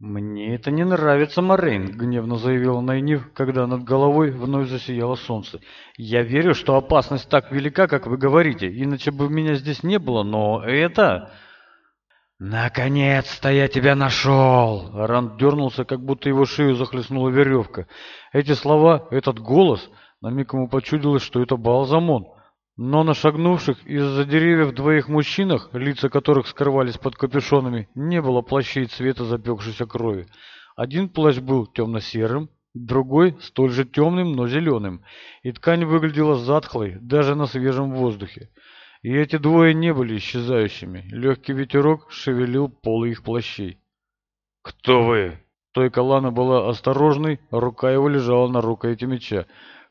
«Мне это не нравится, Морейн», — гневно заявила Найнив, когда над головой вновь засияло солнце. «Я верю, что опасность так велика, как вы говорите, иначе бы меня здесь не было, но это...» «Наконец-то я тебя нашел!» Ранд дернулся, как будто его шею захлестнула веревка. Эти слова, этот голос, на миг ему почудилось, что это Балзамон. Но на шагнувших из-за деревьев двоих мужчинах, лица которых скрывались под капюшонами, не было плащей цвета запекшейся крови. Один плащ был темно-серым, другой столь же темным, но зеленым, и ткань выглядела затхлой даже на свежем воздухе. И эти двое не были исчезающими. Легкий ветерок шевелил полы их плащей. «Кто вы?» Стойка Лана была осторожной, рука его лежала на рукояти меча.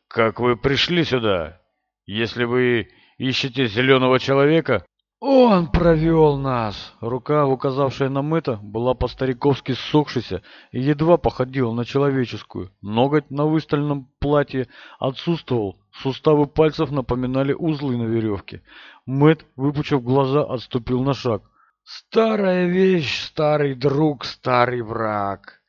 «Как вы пришли сюда?» Если вы ищете зеленого человека...» «Он провел нас!» Рука, указавшая на Мэтта, была по-стариковски ссохшейся и едва походила на человеческую. Ноготь на выставленном платье отсутствовал, суставы пальцев напоминали узлы на веревке. Мэтт, выпучив глаза, отступил на шаг. «Старая вещь, старый друг, старый враг.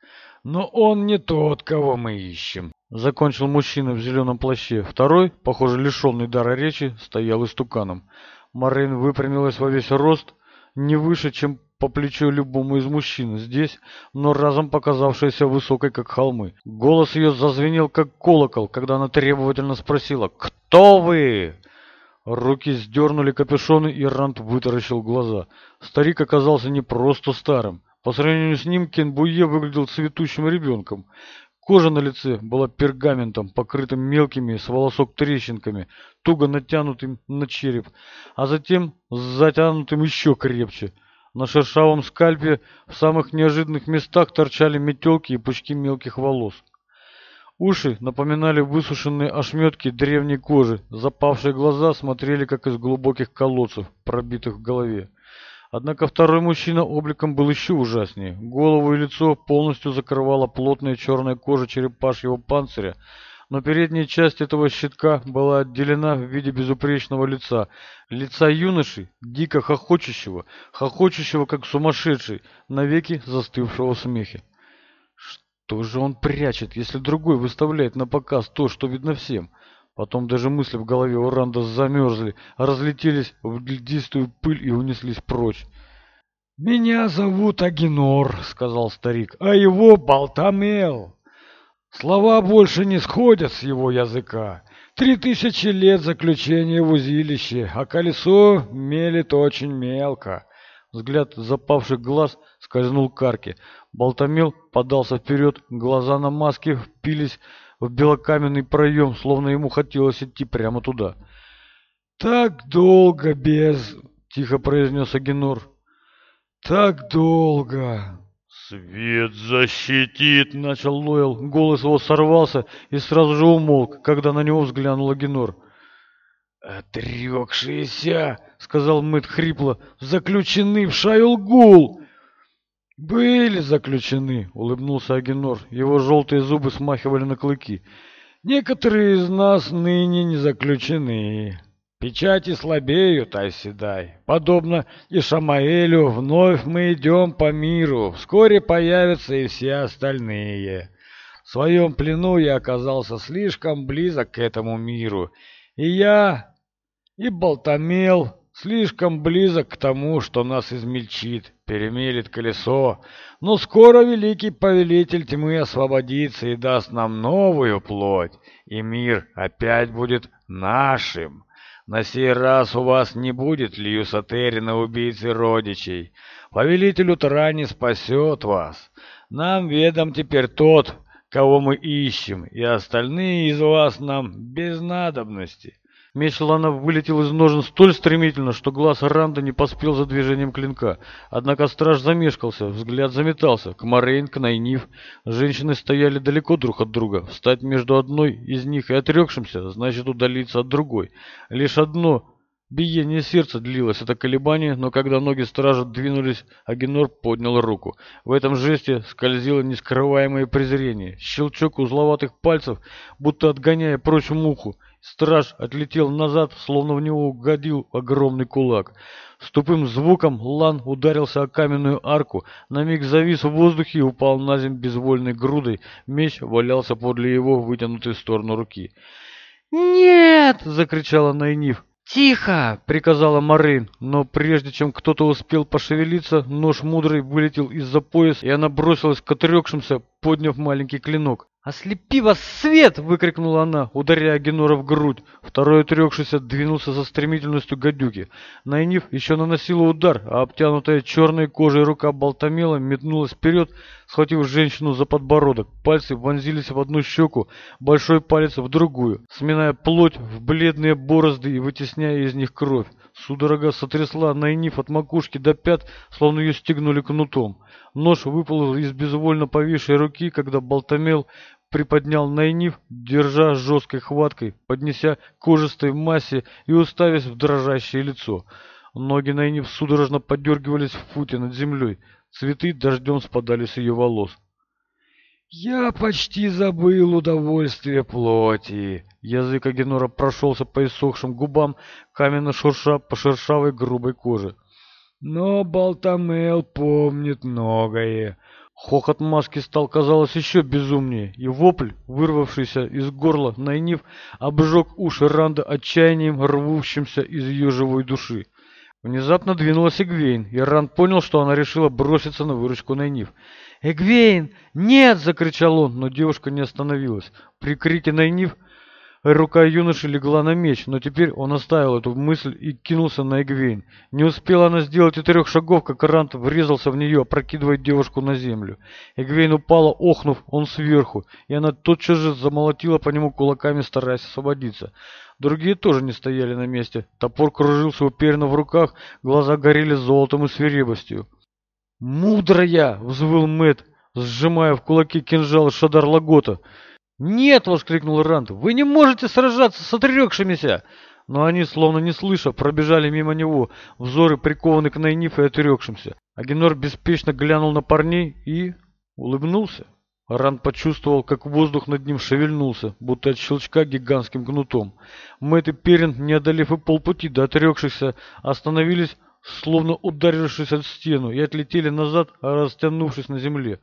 Но он не тот, кого мы ищем. Закончил мужчина в зеленом плаще. Второй, похоже, лишенный дара речи, стоял истуканом. Марин выпрямилась во весь рост, не выше, чем по плечу любому из мужчин здесь, но разом показавшаяся высокой, как холмы. Голос ее зазвенел, как колокол, когда она требовательно спросила «Кто вы?». Руки сдернули капюшоны, и Рант вытаращил глаза. Старик оказался не просто старым. По сравнению с ним Кенбуе выглядел цветущим ребенком. Кожа на лице была пергаментом, покрытым мелкими с волосок трещинками, туго натянутым на череп, а затем затянутым еще крепче. На шершавом скальпе в самых неожиданных местах торчали метелки и пучки мелких волос. Уши напоминали высушенные ошметки древней кожи, запавшие глаза смотрели, как из глубоких колодцев, пробитых в голове. Однако второй мужчина обликом был еще ужаснее. Голову и лицо полностью закрывала плотная черная кожа черепашьего панциря, но передняя часть этого щитка была отделена в виде безупречного лица. Лица юноши, дико хохочущего, хохочущего как сумасшедший, навеки застывшего в смехе. Что же он прячет, если другой выставляет на показ то, что видно всем? Потом даже мысли в голове у Ранда замерзли, разлетелись в льдистую пыль и унеслись прочь. «Меня зовут Агинор», — сказал старик, — «а его Балтамел. Слова больше не сходят с его языка. Три тысячи лет заключения в узилище, а колесо мелит очень мелко. Взгляд запавших глаз скользнул к арке. Балтамел подался вперед, глаза на маске впились в белокаменный проем, словно ему хотелось идти прямо туда. «Так долго без...» — тихо произнес Агенор. «Так долго...» «Свет защитит!» — начал Лойл. Голос его сорвался и сразу же умолк, когда на него взглянул Агенор. «Отрекшиеся!» — сказал Мэтт хрипло. «Заключены в Шайлгул!» «Были заключены», — улыбнулся Агенор. Его желтые зубы смахивали на клыки. «Некоторые из нас ныне не заключены. Печати слабеют, Айседай. Подобно и Шамаэлю, вновь мы идем по миру. Вскоре появятся и все остальные. В своем плену я оказался слишком близок к этому миру. И я, и болтамел. Слишком близок к тому, что нас измельчит, перемелит колесо. Но скоро великий повелитель тьмы освободится и даст нам новую плоть, и мир опять будет нашим. На сей раз у вас не будет Льюса Террина, убийцы родичей. Повелитель утра не спасет вас. Нам ведом теперь тот, кого мы ищем, и остальные из вас нам без надобности. Меч Ланов вылетел из ножен столь стремительно, что глаз Ранда не поспел за движением клинка. Однако страж замешкался, взгляд заметался. К Морейн, к Найнив. Женщины стояли далеко друг от друга. Встать между одной из них и отрекшимся, значит удалиться от другой. Лишь одно биение сердца длилось, это колебание, но когда ноги стража двинулись, Агенор поднял руку. В этом жесте скользило нескрываемое презрение. Щелчок узловатых пальцев, будто отгоняя прочь муху. Страж отлетел назад, словно в него угодил огромный кулак. С тупым звуком Лан ударился о каменную арку, на миг завис в воздухе и упал на землю безвольной грудой. Меч валялся подле его вытянутой в сторону руки. «Нет!» — закричала Найниф. «Тихо!» — приказала Марин, но прежде чем кто-то успел пошевелиться, нож мудрый вылетел из-за пояса, и она бросилась к отрекшимся, подняв маленький клинок. «Ослепи вас свет!» — выкрикнула она, ударяя Генора в грудь. Второй отрекшийся двинулся за стремительностью гадюки. Найниф еще наносила удар, а обтянутая черной кожей рука болтомела метнулась вперед, схватив женщину за подбородок. Пальцы вонзились в одну щеку, большой палец в другую, сминая плоть в бледные борозды и вытесняя из них кровь. Судорога сотрясла Найниф от макушки до пят, словно ее стегнули кнутом. Нож выпал из безвольно повисшей руки, когда Болтомел приподнял Найниф, держа жесткой хваткой, поднеся кожистой массе и уставясь в дрожащее лицо. Ноги Найниф судорожно подергивались в футе над землей. Цветы дождем спадали с ее волос. «Я почти забыл удовольствие плоти!» Язык Агенора прошелся по иссохшим губам, каменно шурша по шершавой грубой коже. Но Балтамел помнит многое. Хохот Машки стал, казалось, еще безумнее, и вопль, вырвавшийся из горла Найнив, обжег уши Ранда отчаянием, рвущимся из ее живой души. Внезапно двинулась Эгвейн, и Ранд понял, что она решила броситься на выручку Найнив. «Эгвейн! Нет!» — закричал он, но девушка не остановилась. При крике Найнив Рука юноши легла на меч, но теперь он оставил эту мысль и кинулся на Эгвейн. Не успела она сделать и трех шагов, как Рант врезался в нее, прокидывая девушку на землю. Эгвейн упала, охнув, он сверху, и она тотчас же замолотила по нему кулаками, стараясь освободиться. Другие тоже не стояли на месте. Топор кружился уперенно в руках, глаза горели золотом и свирепостью. «Мудрая!» — взвыл Мэт, сжимая в кулаке кинжал Шадар Лагота — «Нет!» — воскликнул Ранд. «Вы не можете сражаться с отрекшимися!» Но они, словно не слыша, пробежали мимо него, взоры прикованы к Найниф и отрекшимся. Агенор беспечно глянул на парней и... улыбнулся. Ранд почувствовал, как воздух над ним шевельнулся, будто от щелчка гигантским гнутом. Мэтт и Перин, не одолев и полпути до отрекшихся, остановились, словно ударившись от стену, и отлетели назад, растянувшись на земле.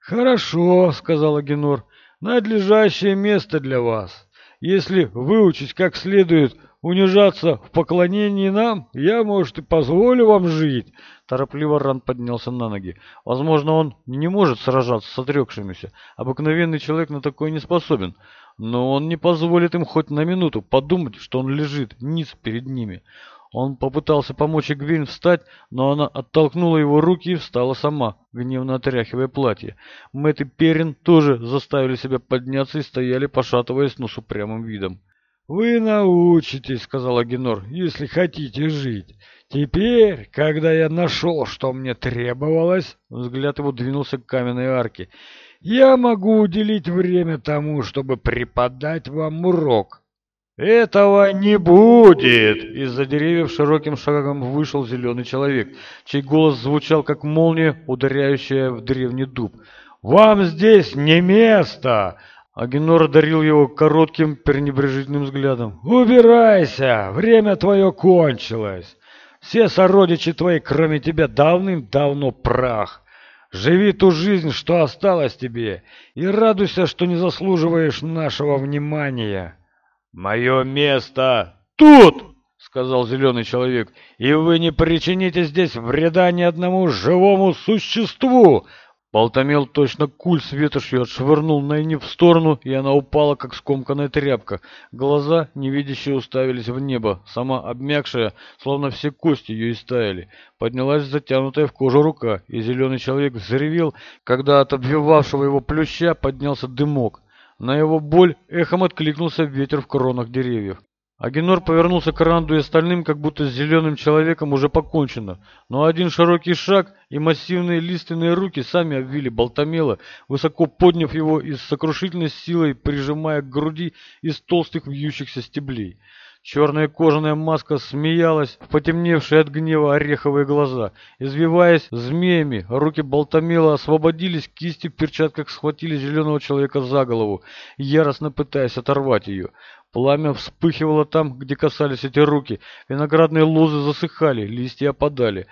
«Хорошо», — сказал Агенор, — надлежащее место для вас. Если выучить как следует унижаться в поклонении нам, я, может, и позволю вам жить». Торопливо Ран поднялся на ноги. «Возможно, он не может сражаться с отрекшимися. Обыкновенный человек на такое не способен. Но он не позволит им хоть на минуту подумать, что он лежит ниц перед ними. Он попытался помочь Игвин встать, но она оттолкнула его руки и встала сама, гневно отряхивая платье. Мэтт и Перин тоже заставили себя подняться и стояли, пошатываясь, но с упрямым видом. «Вы научитесь», — сказала Генор, — «если хотите жить. Теперь, когда я нашел, что мне требовалось...» Взгляд его двинулся к каменной арке. «Я могу уделить время тому, чтобы преподать вам урок». «Этого не будет!» Из-за деревьев широким шагом вышел зеленый человек, чей голос звучал, как молния, ударяющая в древний дуб. «Вам здесь не место!» Агенор одарил его коротким пренебрежительным взглядом. «Убирайся! Время твое кончилось! Все сородичи твои, кроме тебя, давным-давно прах! Живи ту жизнь, что осталась тебе, и радуйся, что не заслуживаешь нашего внимания!» «Мое место тут!» — сказал зеленый человек. «И вы не причините здесь вреда ни одному живому существу!» Болтомел точно куль с ветошью отшвырнул Найни в сторону, и она упала, как скомканная тряпка. Глаза, невидящие, уставились в небо. Сама обмякшая, словно все кости ее истаяли. Поднялась затянутая в кожу рука, и зеленый человек взревел, когда от обвивавшего его плюща поднялся дымок. На его боль эхом откликнулся ветер в кронах деревьев. Агенор повернулся к Ранду и остальным, как будто с зеленым человеком уже покончено, но один широкий шаг и массивные лиственные руки сами обвили Болтамела, высоко подняв его и с сокрушительной силой прижимая к груди из толстых вьющихся стеблей. Черная кожаная маска смеялась, потемневшие от гнева ореховые глаза. Извиваясь змеями, руки Болтомила освободились, кисти в перчатках схватили зеленого человека за голову, яростно пытаясь оторвать ее. Пламя вспыхивало там, где касались эти руки, виноградные лозы засыхали, листья опадали.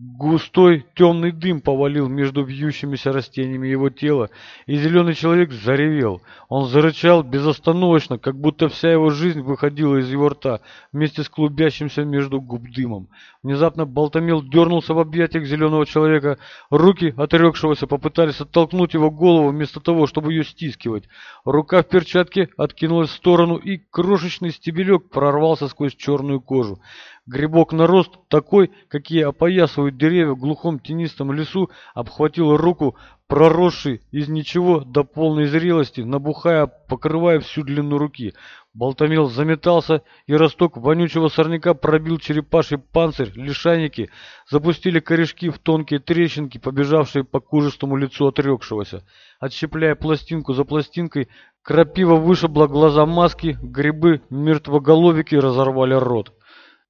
Густой темный дым повалил между вьющимися растениями его тела, и зеленый человек заревел. Он зарычал безостановочно, как будто вся его жизнь выходила из его рта вместе с клубящимся между губ дымом. Внезапно Болтомил дернулся в объятиях зеленого человека. Руки отрекшегося попытались оттолкнуть его голову вместо того, чтобы ее стискивать. Рука в перчатке откинулась в сторону, и крошечный стебелек прорвался сквозь черную кожу. Грибок нарост такой, какие опоясывают деревья в глухом тенистом лесу, обхватил руку, проросший из ничего до полной зрелости, набухая, покрывая всю длину руки. Болтомел заметался, и росток вонючего сорняка пробил черепаший панцирь, лишайники, запустили корешки в тонкие трещинки, побежавшие по кужистому лицу отрекшегося. Отщепляя пластинку за пластинкой, крапива вышибла глаза маски, грибы мертвоголовики разорвали рот.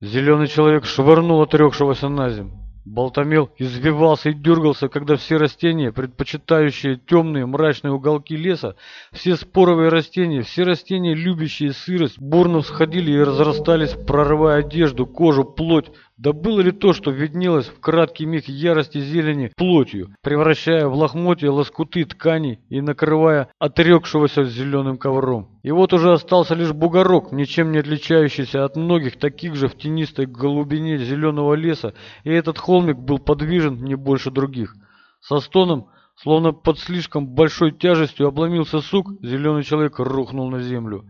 Зеленый человек швырнул отрекшегося на землю. Болтомел извивался и дергался, когда все растения, предпочитающие темные мрачные уголки леса, все споровые растения, все растения, любящие сырость, бурно всходили и разрастались, прорывая одежду, кожу, плоть, да было ли то, что виднелось в краткий миг ярости зелени плотью, превращая в лохмотья лоскуты тканей и накрывая отрекшегося зеленым ковром? И вот уже остался лишь бугорок, ничем не отличающийся от многих таких же в тенистой глубине зеленого леса, и этот холмик был подвижен не больше других. Со стоном, словно под слишком большой тяжестью обломился сук, зеленый человек рухнул на землю.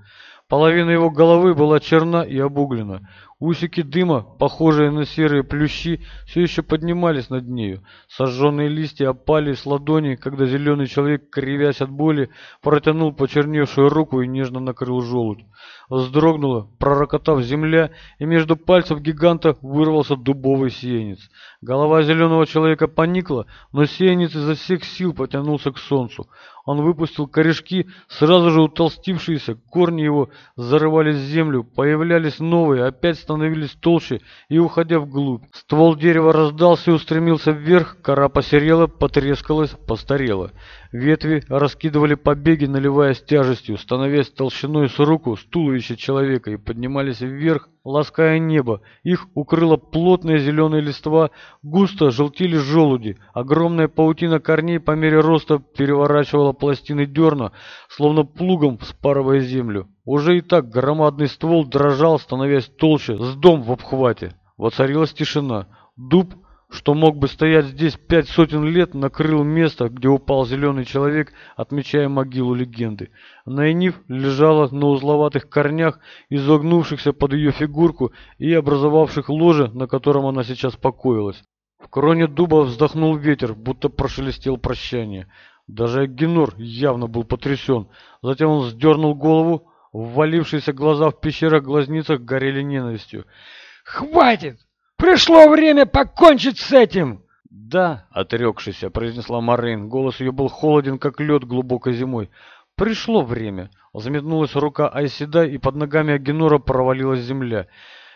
Половина его головы была черна и обуглена. Усики дыма, похожие на серые плющи, все еще поднимались над нею. Сожженные листья опали с ладони, когда зеленый человек, кривясь от боли, протянул почерневшую руку и нежно накрыл желудь. Вздрогнула, пророкотав земля, и между пальцев гиганта вырвался дубовый сеянец. Голова зеленого человека поникла, но сеянец изо всех сил потянулся к солнцу. Он выпустил корешки, сразу же утолстившиеся, корни его зарывались в землю, появлялись новые, опять становились толще и уходя вглубь. Ствол дерева раздался и устремился вверх, кора посерела, потрескалась, постарела. Ветви раскидывали побеги, наливаясь тяжестью, становясь толщиной с руку с туловища человека и поднимались вверх, лаская небо. Их укрыла плотная зеленая листва, густо желтили желуди. Огромная паутина корней по мере роста переворачивала пластины дерна, словно плугом вспарывая землю. Уже и так громадный ствол дрожал, становясь толще, с дом в обхвате. Воцарилась тишина. Дуб, что мог бы стоять здесь пять сотен лет, накрыл место, где упал зеленый человек, отмечая могилу легенды. Найниф лежала на узловатых корнях, изогнувшихся под ее фигурку и образовавших ложе, на котором она сейчас покоилась. В кроне дуба вздохнул ветер, будто прошелестел прощание. Даже Генор явно был потрясен. Затем он сдернул голову, Ввалившиеся глаза в пещерах-глазницах горели ненавистью. «Хватит! Пришло время покончить с этим!» «Да», — отрекшийся, — произнесла Марин. Голос ее был холоден, как лед глубокой зимой. «Пришло время!» — заметнулась рука Айседа, и под ногами Агенора провалилась земля.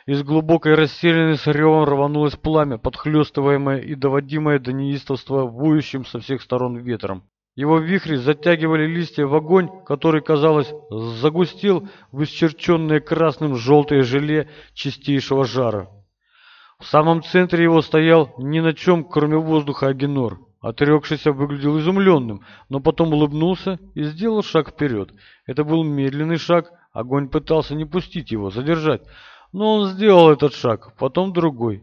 Из глубокой расселенной с ревом рванулось пламя, подхлестываемое и доводимое до неистовства воющим со всех сторон ветром. Его вихри затягивали листья в огонь, который, казалось, загустил в исчерченное красным желтое желе чистейшего жара. В самом центре его стоял ни на чем, кроме воздуха, Агенор. Отрекшийся выглядел изумленным, но потом улыбнулся и сделал шаг вперед. Это был медленный шаг, огонь пытался не пустить его, задержать. Но он сделал этот шаг, потом другой,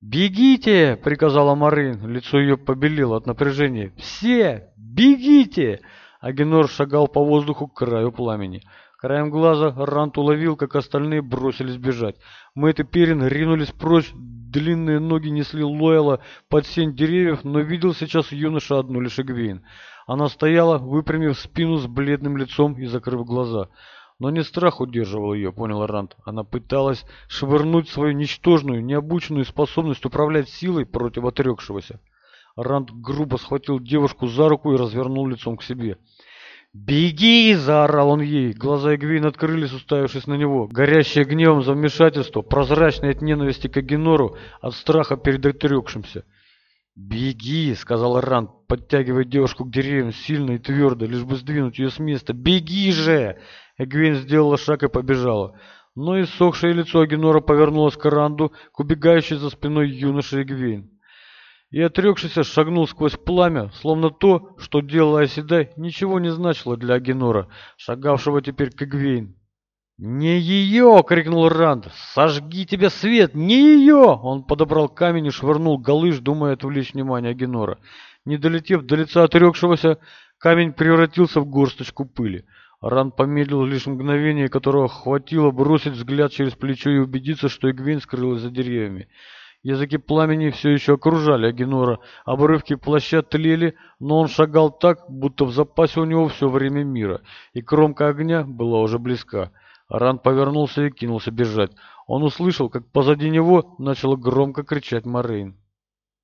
«Бегите!» — приказала Марин. Лицо ее побелело от напряжения. «Все! Бегите!» Агенор шагал по воздуху к краю пламени. Краем глаза Рант уловил, как остальные бросились бежать. Мэтт и Перин ринулись прочь, длинные ноги несли Лойла под сень деревьев, но видел сейчас юноша одну лишь Эгвейн. Она стояла, выпрямив спину с бледным лицом и закрыв глаза. Но не страх удерживал ее, понял Рант. Она пыталась швырнуть свою ничтожную, необученную способность управлять силой против отрекшегося. Рант грубо схватил девушку за руку и развернул лицом к себе. «Беги!» – заорал он ей. Глаза Эгвейн открылись, уставившись на него. Горящее гневом за вмешательство, прозрачное от ненависти к Агенору, от страха перед отрекшимся. «Беги!» – сказал Рант, подтягивая девушку к деревьям сильно и твердо, лишь бы сдвинуть ее с места. «Беги же!» Эгвин сделала шаг и побежала. Ну Но иссохшее лицо Агенора повернулось к Ранду, к убегающей за спиной юноши Эгвин. И отрекшийся шагнул сквозь пламя, словно то, что делала Оседай, ничего не значило для Агенора, шагавшего теперь к Эгвин. «Не ее!» — крикнул Ранд. «Сожги тебе свет! Не ее!» Он подобрал камень и швырнул галыш, думая отвлечь внимание Агенора. Не долетев до лица отрекшегося, камень превратился в горсточку пыли. Ран помедлил лишь мгновение, которого хватило бросить взгляд через плечо и убедиться, что Игвин скрылась за деревьями. Языки пламени все еще окружали Агенора, обрывки плаща тлели, но он шагал так, будто в запасе у него все время мира, и кромка огня была уже близка. Ран повернулся и кинулся бежать. Он услышал, как позади него начала громко кричать Морейн.